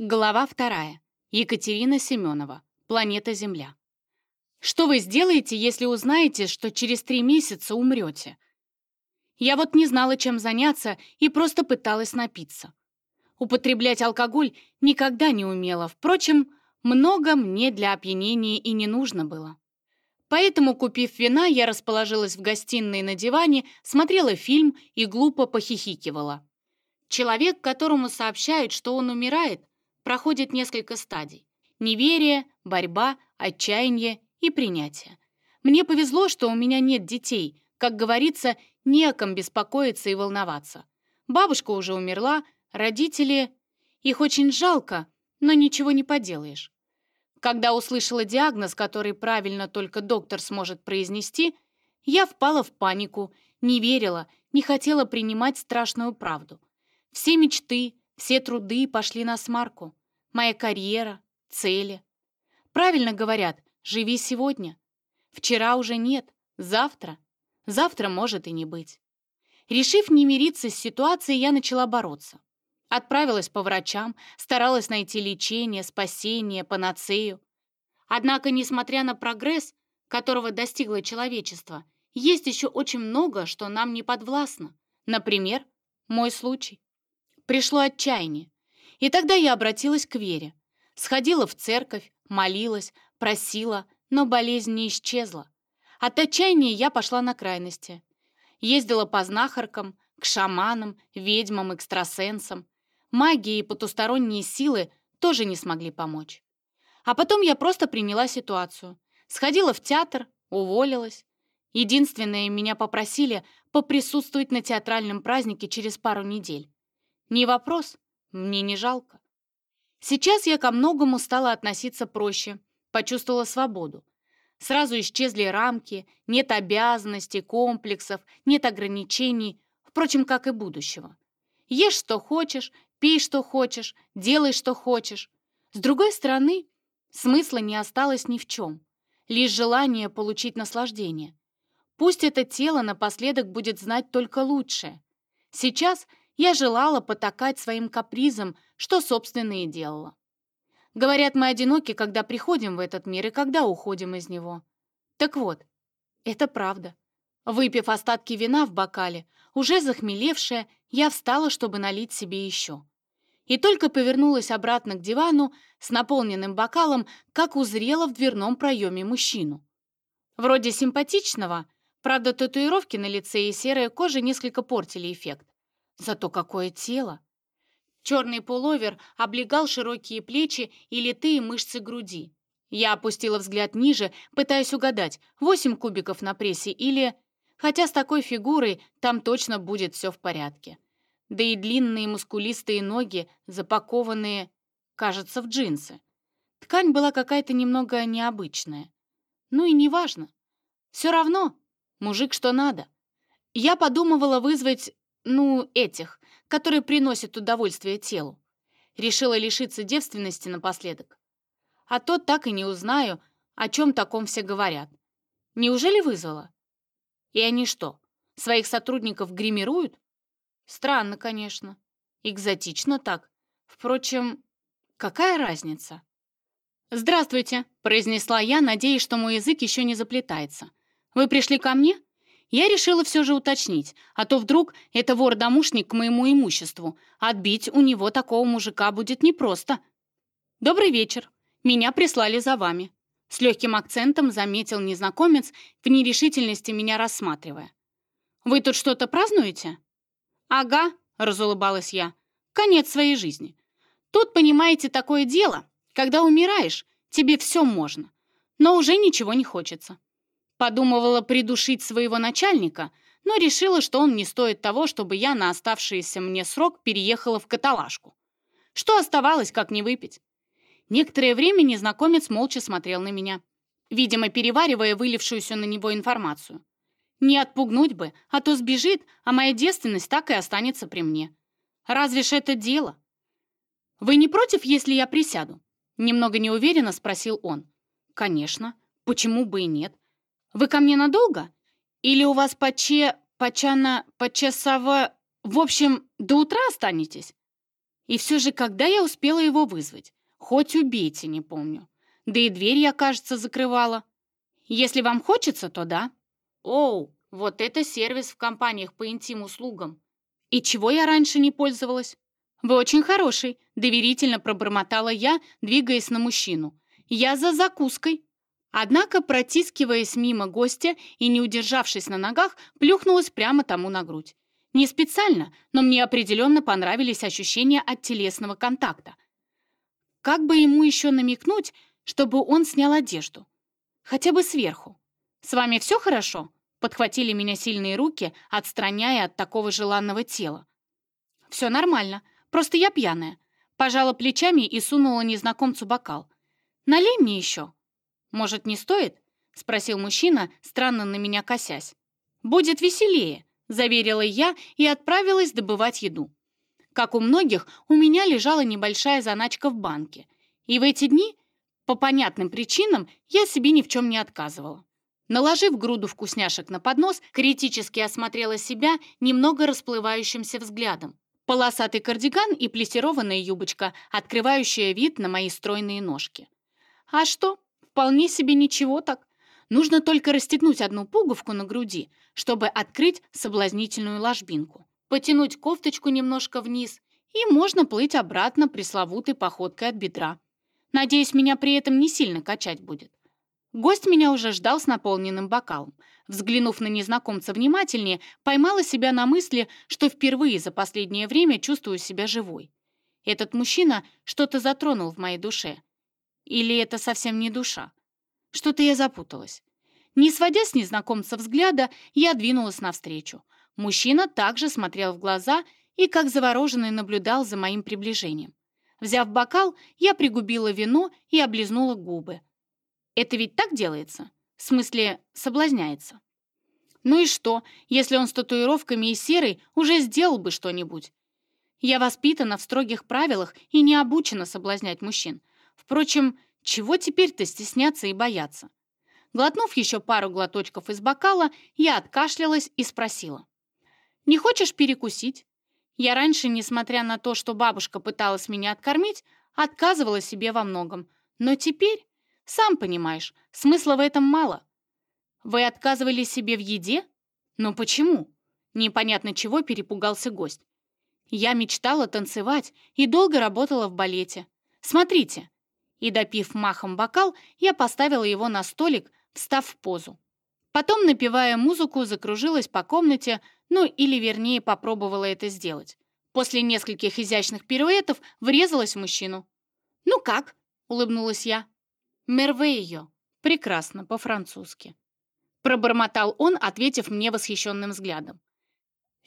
Глава вторая. Екатерина Семенова. Планета Земля. Что вы сделаете, если узнаете, что через три месяца умрете? Я вот не знала, чем заняться, и просто пыталась напиться. Употреблять алкоголь никогда не умела. Впрочем, много мне для опьянения и не нужно было. Поэтому, купив вина, я расположилась в гостиной на диване, смотрела фильм и глупо похихикивала. Человек, которому сообщают, что он умирает, проходит несколько стадий. Неверие, борьба, отчаяние и принятие. Мне повезло, что у меня нет детей. Как говорится, не о ком беспокоиться и волноваться. Бабушка уже умерла, родители... Их очень жалко, но ничего не поделаешь. Когда услышала диагноз, который правильно только доктор сможет произнести, я впала в панику, не верила, не хотела принимать страшную правду. Все мечты, все труды пошли на смарку моя карьера, цели. Правильно говорят, живи сегодня. Вчера уже нет, завтра. Завтра может и не быть. Решив не мириться с ситуацией, я начала бороться. Отправилась по врачам, старалась найти лечение, спасение, панацею. Однако, несмотря на прогресс, которого достигло человечество, есть еще очень много, что нам не подвластно. Например, мой случай. Пришло отчаяние. И тогда я обратилась к Вере. Сходила в церковь, молилась, просила, но болезнь не исчезла. От отчаяния я пошла на крайности. Ездила по знахаркам, к шаманам, ведьмам, экстрасенсам. Магия и потусторонние силы тоже не смогли помочь. А потом я просто приняла ситуацию. Сходила в театр, уволилась. Единственное, меня попросили поприсутствовать на театральном празднике через пару недель. Не вопрос, мне не жалко. Сейчас я ко многому стала относиться проще, почувствовала свободу. Сразу исчезли рамки, нет обязанностей, комплексов, нет ограничений, впрочем, как и будущего. Ешь, что хочешь, пей, что хочешь, делай, что хочешь. С другой стороны, смысла не осталось ни в чем, лишь желание получить наслаждение. Пусть это тело напоследок будет знать только лучшее. Сейчас я желала потакать своим капризам, что, собственно, и делала. Говорят, мы одиноки, когда приходим в этот мир и когда уходим из него. Так вот, это правда. Выпив остатки вина в бокале, уже захмелевшая, я встала, чтобы налить себе еще. И только повернулась обратно к дивану с наполненным бокалом, как узрела в дверном проеме мужчину. Вроде симпатичного, правда, татуировки на лице и серая кожа несколько портили эффект. Зато какое тело! Черный пуловер облегал широкие плечи и литые мышцы груди. Я опустила взгляд ниже, пытаясь угадать, восемь кубиков на прессе или... Хотя с такой фигурой там точно будет все в порядке. Да и длинные мускулистые ноги, запакованные, кажется, в джинсы. Ткань была какая-то немного необычная. Ну и неважно. Все равно, мужик что надо. Я подумывала вызвать ну, этих, которые приносят удовольствие телу. Решила лишиться девственности напоследок. А то так и не узнаю, о чем таком все говорят. Неужели вызвала? И они что, своих сотрудников гримируют? Странно, конечно. Экзотично так. Впрочем, какая разница? «Здравствуйте», — произнесла я, надеясь, что мой язык еще не заплетается. «Вы пришли ко мне?» Я решила все же уточнить, а то вдруг это вор-домушник к моему имуществу. Отбить у него такого мужика будет непросто. «Добрый вечер. Меня прислали за вами». С легким акцентом заметил незнакомец, в нерешительности меня рассматривая. «Вы тут что-то празднуете?» «Ага», — разулыбалась я, — «конец своей жизни. Тут, понимаете, такое дело, когда умираешь, тебе все можно, но уже ничего не хочется. Подумывала придушить своего начальника, но решила, что он не стоит того, чтобы я на оставшийся мне срок переехала в каталажку. Что оставалось, как не выпить? Некоторое время незнакомец молча смотрел на меня, видимо, переваривая вылившуюся на него информацию. Не отпугнуть бы, а то сбежит, а моя девственность так и останется при мне. Разве ж это дело? «Вы не против, если я присяду?» Немного неуверенно спросил он. «Конечно. Почему бы и нет? Вы ко мне надолго? Или у вас поче... почана... почасово... В общем, до утра останетесь?» И все же, когда я успела его вызвать? Хоть убейте, не помню. Да и дверь я, кажется, закрывала. Если вам хочется, то да. Оу, вот это сервис в компаниях по интим-услугам. И чего я раньше не пользовалась? Вы очень хороший, доверительно пробормотала я, двигаясь на мужчину. Я за закуской. Однако, протискиваясь мимо гостя и не удержавшись на ногах, плюхнулась прямо тому на грудь. Не специально, но мне определенно понравились ощущения от телесного контакта. Как бы ему еще намекнуть, чтобы он снял одежду? Хотя бы сверху. «С вами все хорошо?» Подхватили меня сильные руки, отстраняя от такого желанного тела. «Все нормально, просто я пьяная». Пожала плечами и сунула незнакомцу бокал. «Налей мне еще». «Может, не стоит?» — спросил мужчина, странно на меня косясь. «Будет веселее», — заверила я и отправилась добывать еду. Как у многих, у меня лежала небольшая заначка в банке. И в эти дни, по понятным причинам, я себе ни в чем не отказывала. Наложив груду вкусняшек на поднос, критически осмотрела себя немного расплывающимся взглядом. Полосатый кардиган и плессированная юбочка, открывающая вид на мои стройные ножки. А что? Вполне себе ничего так. Нужно только расстегнуть одну пуговку на груди, чтобы открыть соблазнительную ложбинку. Потянуть кофточку немножко вниз, и можно плыть обратно пресловутой походкой от бедра. Надеюсь, меня при этом не сильно качать будет. Гость меня уже ждал с наполненным бокалом. Взглянув на незнакомца внимательнее, поймала себя на мысли, что впервые за последнее время чувствую себя живой. Этот мужчина что-то затронул в моей душе. Или это совсем не душа? Что-то я запуталась. Не сводя с незнакомца взгляда, я двинулась навстречу. Мужчина также смотрел в глаза и, как завороженный, наблюдал за моим приближением. Взяв бокал, я пригубила вино и облизнула губы. Это ведь так делается? В смысле, соблазняется. Ну и что, если он с татуировками и серой уже сделал бы что-нибудь? Я воспитана в строгих правилах и не обучена соблазнять мужчин. Впрочем, чего теперь-то стесняться и бояться? Глотнув еще пару глоточков из бокала, я откашлялась и спросила. «Не хочешь перекусить?» Я раньше, несмотря на то, что бабушка пыталась меня откормить, отказывала себе во многом. Но теперь, сам понимаешь, смысла в этом мало. Вы отказывали себе в еде? Но почему? Непонятно чего перепугался гость. Я мечтала танцевать и долго работала в балете. Смотрите, и, допив махом бокал, я поставила его на столик, встав в позу. Потом, напевая музыку, закружилась по комнате, ну или, вернее, попробовала это сделать. После нескольких изящных пируэтов врезалась в мужчину. «Ну как?» — улыбнулась я. «Мервейо». Прекрасно, по-французски. Пробормотал он, ответив мне восхищенным взглядом.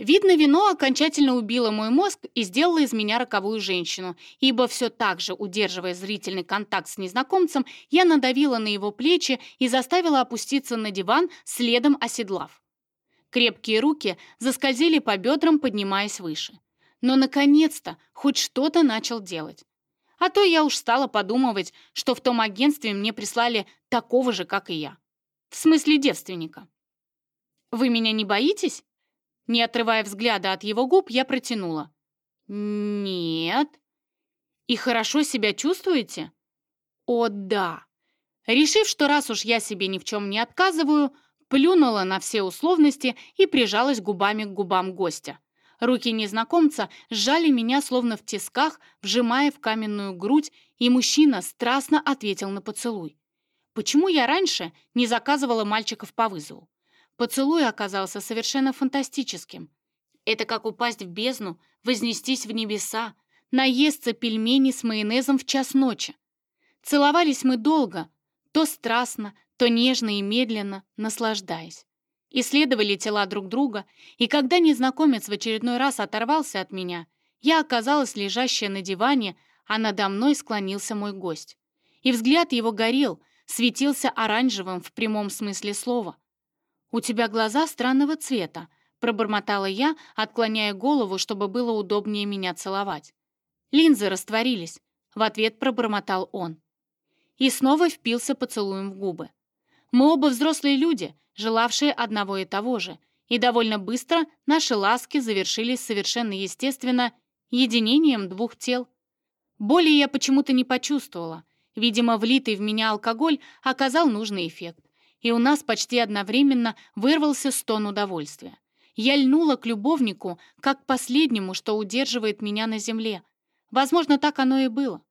Видно, вино окончательно убило мой мозг и сделало из меня роковую женщину, ибо все так же, удерживая зрительный контакт с незнакомцем, я надавила на его плечи и заставила опуститься на диван, следом оседлав. Крепкие руки заскользили по бедрам, поднимаясь выше. Но, наконец-то, хоть что-то начал делать. А то я уж стала подумывать, что в том агентстве мне прислали такого же, как и я. В смысле девственника. «Вы меня не боитесь?» Не отрывая взгляда от его губ, я протянула. «Нет». «И хорошо себя чувствуете?» «О, да». Решив, что раз уж я себе ни в чем не отказываю, плюнула на все условности и прижалась губами к губам гостя. Руки незнакомца сжали меня словно в тисках, вжимая в каменную грудь, и мужчина страстно ответил на поцелуй. Почему я раньше не заказывала мальчиков по вызову? Поцелуй оказался совершенно фантастическим. Это как упасть в бездну, вознестись в небеса, наесться пельмени с майонезом в час ночи. Целовались мы долго, то страстно, то нежно и медленно, наслаждаясь. Исследовали тела друг друга, и когда незнакомец в очередной раз оторвался от меня, я оказалась лежащая на диване, а надо мной склонился мой гость. И взгляд его горел, светился оранжевым в прямом смысле слова. «У тебя глаза странного цвета», — пробормотала я, отклоняя голову, чтобы было удобнее меня целовать. «Линзы растворились», — в ответ пробормотал он. И снова впился поцелуем в губы. Мы оба взрослые люди, желавшие одного и того же, и довольно быстро наши ласки завершились совершенно естественно единением двух тел. Боли я почему-то не почувствовала. Видимо, влитый в меня алкоголь оказал нужный эффект. И у нас почти одновременно вырвался стон удовольствия. Я льнула к любовнику, как к последнему, что удерживает меня на земле. Возможно, так оно и было.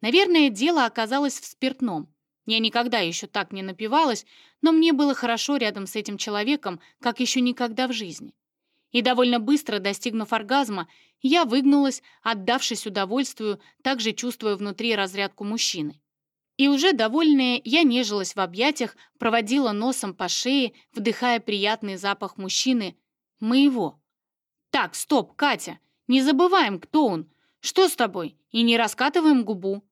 Наверное, дело оказалось в спиртном. Я никогда еще так не напивалась, но мне было хорошо рядом с этим человеком, как еще никогда в жизни. И довольно быстро, достигнув оргазма, я выгнулась, отдавшись удовольствию, также чувствуя внутри разрядку мужчины. И уже довольная, я нежилась в объятиях, проводила носом по шее, вдыхая приятный запах мужчины, моего. «Так, стоп, Катя, не забываем, кто он. Что с тобой? И не раскатываем губу.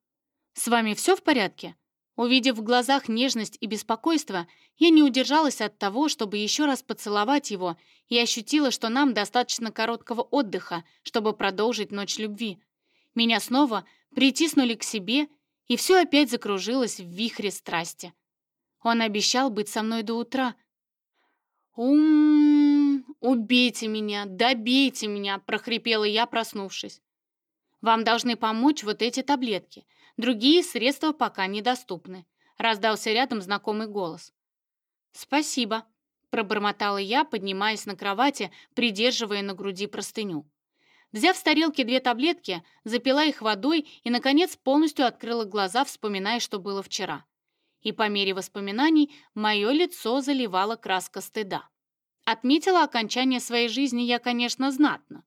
С вами все в порядке?» Увидев в глазах нежность и беспокойство, я не удержалась от того, чтобы еще раз поцеловать его, и ощутила, что нам достаточно короткого отдыха, чтобы продолжить ночь любви. Меня снова притиснули к себе, и все опять закружилось в вихре страсти. Он обещал быть со мной до утра. «Ум, убейте меня, добейте меня!» — прохрипела я, проснувшись. «Вам должны помочь вот эти таблетки. Другие средства пока недоступны», — раздался рядом знакомый голос. «Спасибо», — пробормотала я, поднимаясь на кровати, придерживая на груди простыню. Взяв с тарелки две таблетки, запила их водой и, наконец, полностью открыла глаза, вспоминая, что было вчера. И по мере воспоминаний мое лицо заливала краска стыда. Отметила окончание своей жизни я, конечно, знатно.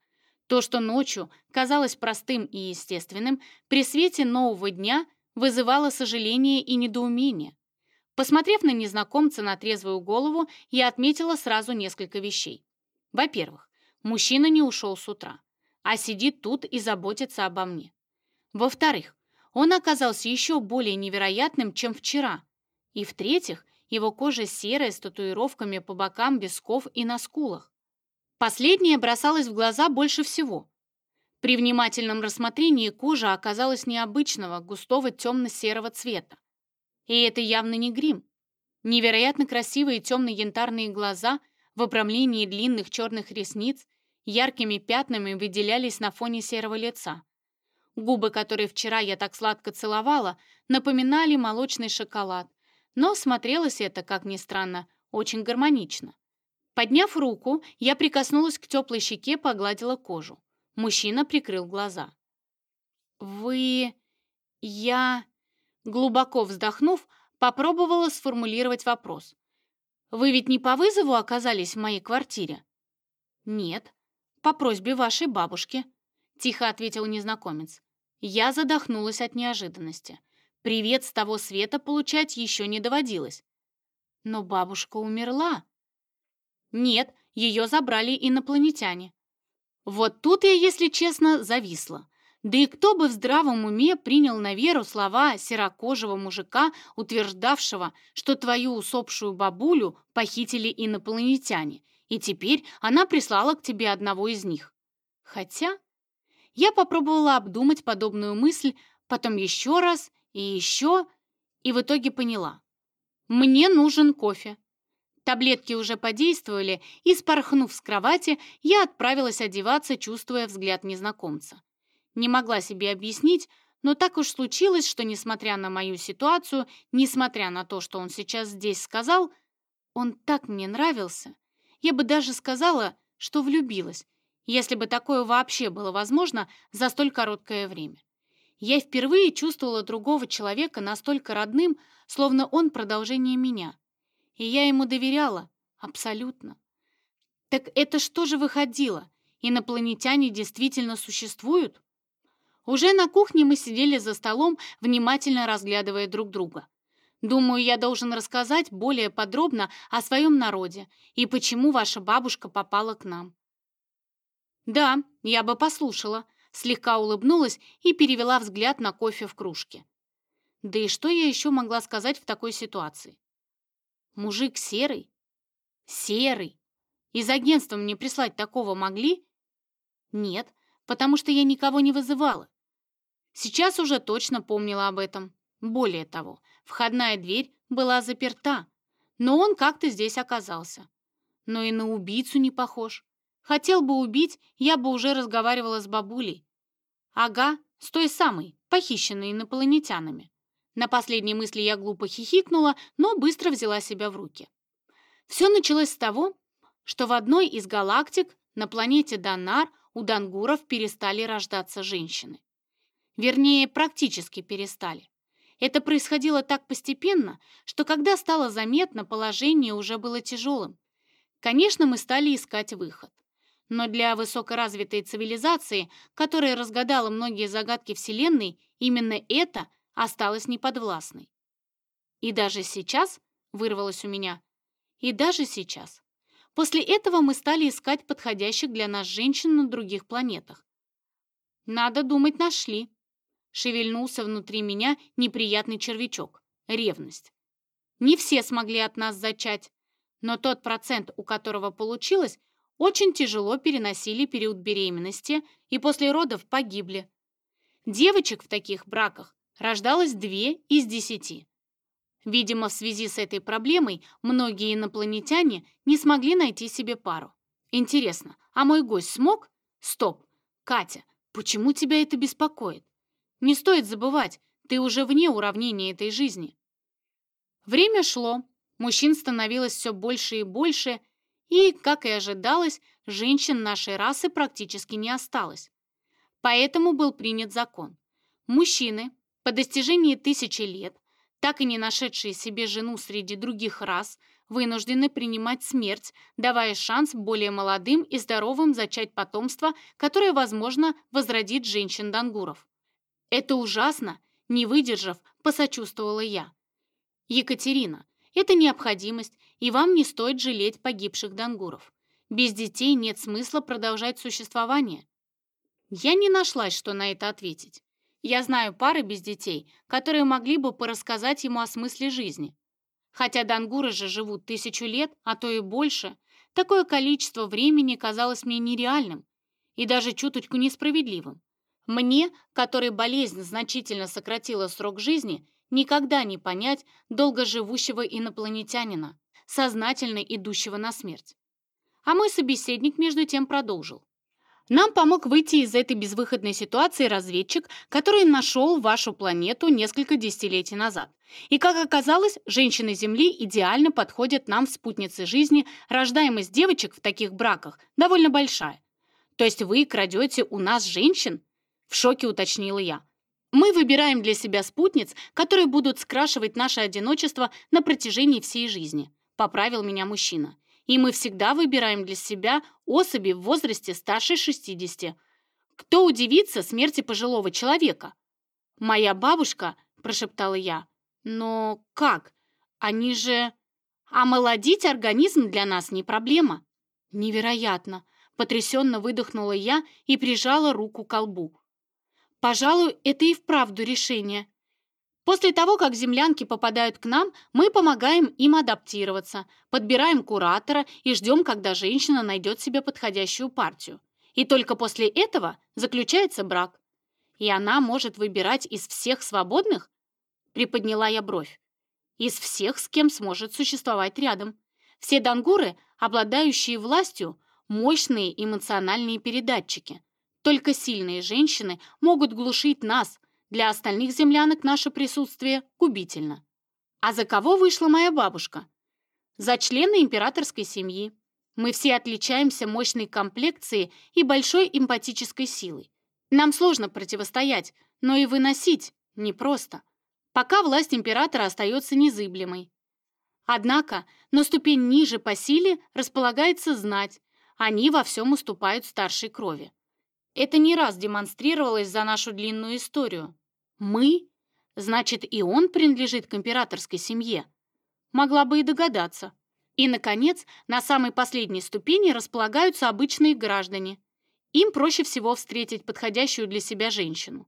То, что ночью казалось простым и естественным, при свете нового дня вызывало сожаление и недоумение. Посмотрев на незнакомца на трезвую голову, я отметила сразу несколько вещей. Во-первых, мужчина не ушел с утра, а сидит тут и заботится обо мне. Во-вторых, он оказался еще более невероятным, чем вчера. И в-третьих, его кожа серая с татуировками по бокам висков и на скулах. Последнее бросалось в глаза больше всего. При внимательном рассмотрении кожа оказалась необычного, густого темно-серого цвета. И это явно не грим. Невероятно красивые темно-янтарные глаза в обрамлении длинных черных ресниц яркими пятнами выделялись на фоне серого лица. Губы, которые вчера я так сладко целовала, напоминали молочный шоколад, но смотрелось это, как ни странно, очень гармонично. Подняв руку, я прикоснулась к теплой щеке, погладила кожу. Мужчина прикрыл глаза. «Вы... я...» Глубоко вздохнув, попробовала сформулировать вопрос. «Вы ведь не по вызову оказались в моей квартире?» «Нет, по просьбе вашей бабушки», — тихо ответил незнакомец. Я задохнулась от неожиданности. Привет с того света получать еще не доводилось. Но бабушка умерла. Нет, ее забрали инопланетяне. Вот тут я, если честно, зависла. Да и кто бы в здравом уме принял на веру слова серокожего мужика, утверждавшего, что твою усопшую бабулю похитили инопланетяне, и теперь она прислала к тебе одного из них. Хотя я попробовала обдумать подобную мысль, потом еще раз и еще, и в итоге поняла. Мне нужен кофе. Таблетки уже подействовали, и, спорхнув с кровати, я отправилась одеваться, чувствуя взгляд незнакомца. Не могла себе объяснить, но так уж случилось, что, несмотря на мою ситуацию, несмотря на то, что он сейчас здесь сказал, он так мне нравился. Я бы даже сказала, что влюбилась, если бы такое вообще было возможно за столь короткое время. Я впервые чувствовала другого человека настолько родным, словно он продолжение меня — и я ему доверяла, абсолютно. Так это что же выходило? Инопланетяне действительно существуют? Уже на кухне мы сидели за столом, внимательно разглядывая друг друга. Думаю, я должен рассказать более подробно о своем народе и почему ваша бабушка попала к нам. Да, я бы послушала, слегка улыбнулась и перевела взгляд на кофе в кружке. Да и что я еще могла сказать в такой ситуации? Мужик серый? Серый. Из агентства мне прислать такого могли? Нет, потому что я никого не вызывала. Сейчас уже точно помнила об этом. Более того, входная дверь была заперта, но он как-то здесь оказался. Но и на убийцу не похож. Хотел бы убить, я бы уже разговаривала с бабулей. Ага, с той самой, похищенной инопланетянами. На последней мысли я глупо хихикнула, но быстро взяла себя в руки. Все началось с того, что в одной из галактик на планете Данар у дангуров перестали рождаться женщины. Вернее, практически перестали. Это происходило так постепенно, что когда стало заметно, положение уже было тяжелым. Конечно, мы стали искать выход. Но для высокоразвитой цивилизации, которая разгадала многие загадки Вселенной, именно это осталось неподвластной. И даже сейчас, вырвалось у меня, и даже сейчас. После этого мы стали искать подходящих для нас женщин на других планетах. Надо думать, нашли. Шевельнулся внутри меня неприятный червячок — ревность. Не все смогли от нас зачать, но тот процент, у которого получилось, очень тяжело переносили период беременности и после родов погибли. Девочек в таких браках рождалось две из десяти. Видимо, в связи с этой проблемой многие инопланетяне не смогли найти себе пару. Интересно, а мой гость смог? Стоп. Катя, почему тебя это беспокоит? Не стоит забывать, ты уже вне уравнения этой жизни. Время шло, мужчин становилось все больше и больше, и, как и ожидалось, женщин нашей расы практически не осталось. Поэтому был принят закон. Мужчины по достижении тысячи лет так и не нашедшие себе жену среди других рас, вынуждены принимать смерть, давая шанс более молодым и здоровым зачать потомство, которое, возможно, возродит женщин-дангуров. Это ужасно, не выдержав, посочувствовала я. Екатерина, это необходимость, и вам не стоит жалеть погибших дангуров. Без детей нет смысла продолжать существование. Я не нашлась, что на это ответить. Я знаю пары без детей, которые могли бы порассказать ему о смысле жизни. Хотя дангуры же живут тысячу лет, а то и больше, такое количество времени казалось мне нереальным и даже чуточку несправедливым. Мне, которой болезнь значительно сократила срок жизни, никогда не понять долгоживущего инопланетянина, сознательно идущего на смерть. А мой собеседник между тем продолжил. Нам помог выйти из этой безвыходной ситуации разведчик, который нашел вашу планету несколько десятилетий назад. И, как оказалось, женщины Земли идеально подходят нам в спутнице жизни, рождаемость девочек в таких браках довольно большая. То есть вы крадете у нас женщин? В шоке уточнила я. Мы выбираем для себя спутниц, которые будут скрашивать наше одиночество на протяжении всей жизни. Поправил меня мужчина и мы всегда выбираем для себя особи в возрасте старше 60. Кто удивится смерти пожилого человека? «Моя бабушка», — прошептала я. «Но как? Они же...» «Омолодить организм для нас не проблема». «Невероятно!» — потрясенно выдохнула я и прижала руку к колбу. «Пожалуй, это и вправду решение. После того, как землянки попадают к нам, мы помогаем им адаптироваться, подбираем куратора и ждем, когда женщина найдет себе подходящую партию. И только после этого заключается брак. И она может выбирать из всех свободных? Приподняла я бровь. Из всех, с кем сможет существовать рядом. Все дангуры, обладающие властью, мощные эмоциональные передатчики. Только сильные женщины могут глушить нас, для остальных землянок наше присутствие губительно. А за кого вышла моя бабушка? За члена императорской семьи. Мы все отличаемся мощной комплекцией и большой эмпатической силой. Нам сложно противостоять, но и выносить непросто. Пока власть императора остается незыблемой. Однако на ступень ниже по силе располагается знать, они во всем уступают старшей крови. Это не раз демонстрировалось за нашу длинную историю. Мы? Значит, и он принадлежит к императорской семье. Могла бы и догадаться. И, наконец, на самой последней ступени располагаются обычные граждане. Им проще всего встретить подходящую для себя женщину.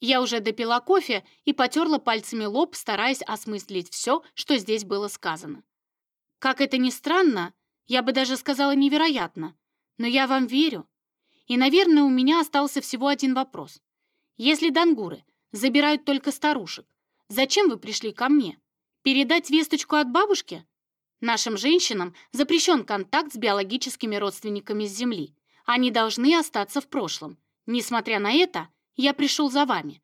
Я уже допила кофе и потерла пальцами лоб, стараясь осмыслить все, что здесь было сказано. Как это ни странно, я бы даже сказала невероятно, но я вам верю. И, наверное, у меня остался всего один вопрос. Если дангуры забирают только старушек. Зачем вы пришли ко мне? Передать весточку от бабушки? Нашим женщинам запрещен контакт с биологическими родственниками с Земли. Они должны остаться в прошлом. Несмотря на это, Я пришел за вами.